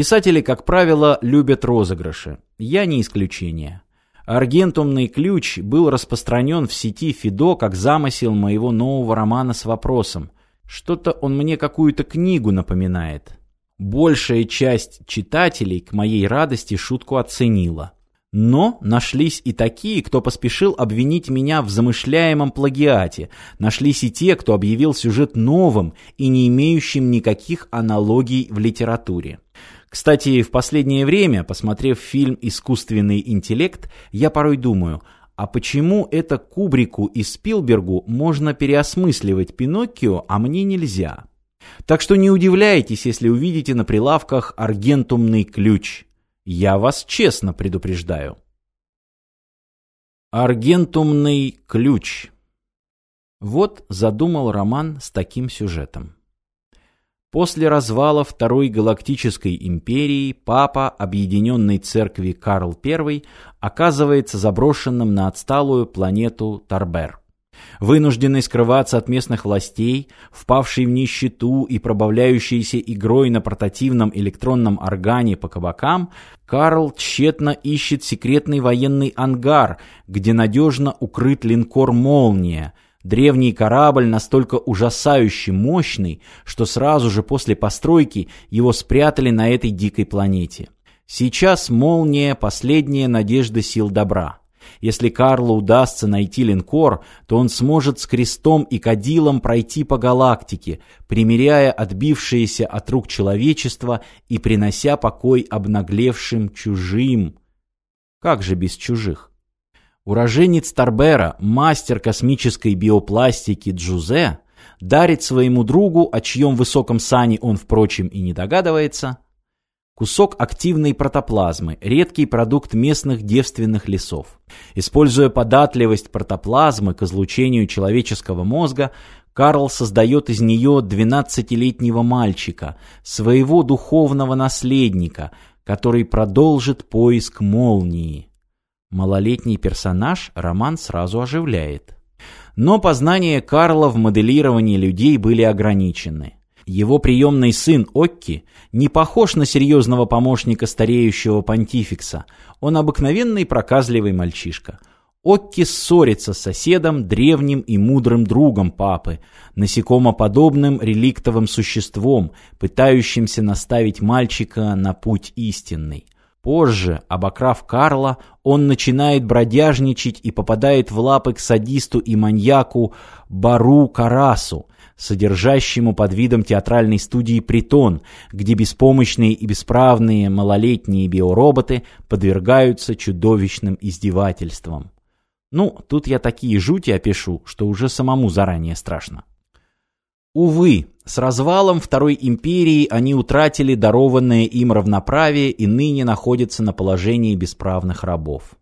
Писатели, как правило, любят розыгрыши. Я не исключение. Аргентумный ключ был распространен в сети Фидо как замысел моего нового романа с вопросом. Что-то он мне какую-то книгу напоминает. Большая часть читателей, к моей радости, шутку оценила. Но нашлись и такие, кто поспешил обвинить меня в замышляемом плагиате. Нашлись и те, кто объявил сюжет новым и не имеющим никаких аналогий в литературе. Кстати, в последнее время, посмотрев фильм «Искусственный интеллект», я порой думаю, а почему это Кубрику и Спилбергу можно переосмысливать Пиноккио, а мне нельзя? Так что не удивляйтесь, если увидите на прилавках аргентумный ключ – я вас честно предупреждаю. Аргентумный ключ. Вот задумал роман с таким сюжетом. После развала Второй Галактической империи папа Объединенной Церкви Карл I оказывается заброшенным на отсталую планету Тарбер. Вынужденный скрываться от местных властей, впавший в нищету и пробавляющийся игрой на портативном электронном органе по кабакам, Карл тщетно ищет секретный военный ангар, где надежно укрыт линкор «Молния», Древний корабль настолько ужасающе мощный, что сразу же после постройки его спрятали на этой дикой планете. Сейчас «Молния» — последняя надежда сил добра. Если Карлу удастся найти линкор, то он сможет с крестом и кадилом пройти по галактике, примиряя отбившиеся от рук человечества и принося покой обнаглевшим чужим. Как же без чужих? Уроженец Тарбера, мастер космической биопластики Джузе, дарит своему другу, о чьем высоком сане он, впрочем, и не догадывается, Кусок активной протоплазмы, редкий продукт местных девственных лесов. Используя податливость протоплазмы к излучению человеческого мозга, Карл создает из нее 12-летнего мальчика, своего духовного наследника, который продолжит поиск молнии. Малолетний персонаж роман сразу оживляет. Но познания Карла в моделировании людей были ограничены. Его приемный сын Окки не похож на серьезного помощника стареющего понтификса. Он обыкновенный проказливый мальчишка. Окки ссорится с соседом, древним и мудрым другом папы, насекомоподобным реликтовым существом, пытающимся наставить мальчика на путь истинный. Позже, обокрав Карла, он начинает бродяжничать и попадает в лапы к садисту и маньяку Бару Карасу, содержащему под видом театральной студии «Притон», где беспомощные и бесправные малолетние биороботы подвергаются чудовищным издевательствам. Ну, тут я такие жути опишу, что уже самому заранее страшно. Увы, с развалом Второй империи они утратили дарованное им равноправие и ныне находятся на положении бесправных рабов.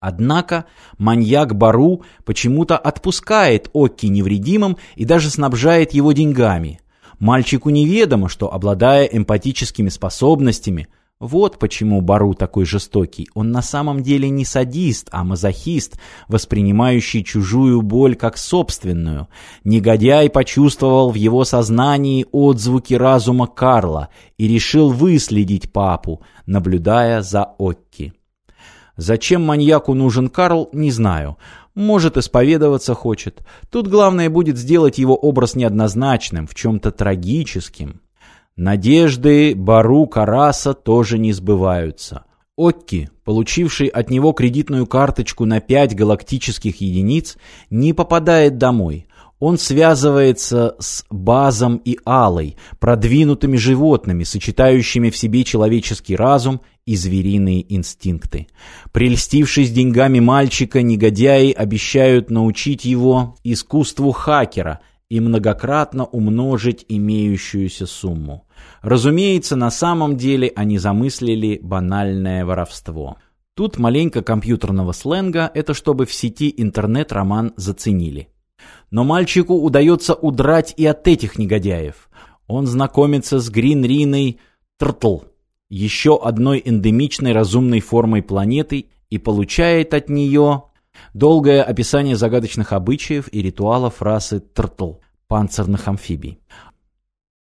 Однако маньяк Бару почему-то отпускает Окки невредимым и даже снабжает его деньгами. Мальчику неведомо, что, обладая эмпатическими способностями, вот почему Бару такой жестокий. Он на самом деле не садист, а мазохист, воспринимающий чужую боль как собственную. Негодяй почувствовал в его сознании отзвуки разума Карла и решил выследить папу, наблюдая за Окки. Зачем маньяку нужен Карл, не знаю. Может, исповедоваться хочет. Тут главное будет сделать его образ неоднозначным, в чем-то трагическим. Надежды Бару Караса тоже не сбываются. Окки, получивший от него кредитную карточку на 5 галактических единиц, не попадает домой. Он связывается с Базом и Алой, продвинутыми животными, сочетающими в себе человеческий разум и звериные инстинкты. Прельстившись деньгами мальчика, негодяи обещают научить его искусству хакера и многократно умножить имеющуюся сумму. Разумеется, на самом деле они замыслили банальное воровство. Тут маленько компьютерного сленга, это чтобы в сети интернет-роман заценили. Но мальчику удается удрать и от этих негодяев. Он знакомится с Гринриной Тртл, еще одной эндемичной разумной формой планеты, и получает от нее долгое описание загадочных обычаев и ритуалов расы Тртл, панцирных амфибий.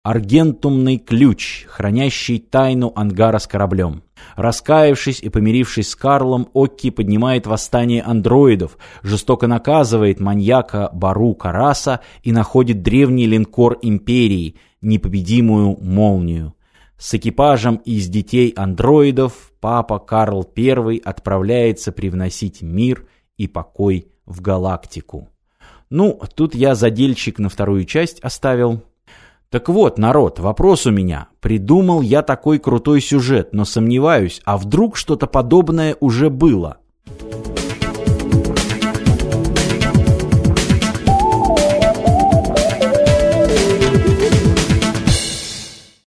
аргентумный ключ, хранящий тайну ангара с кораблем. Раскаявшись и помирившись с Карлом, Окки поднимает восстание андроидов, жестоко наказывает маньяка Бару Караса и находит древний линкор Империи, непобедимую молнию. С экипажем из детей андроидов папа Карл I отправляется привносить мир и покой в галактику. Ну, тут я задельчик на вторую часть оставил. Так вот, народ, вопрос у меня. Придумал я такой крутой сюжет, но сомневаюсь, а вдруг что-то подобное уже было?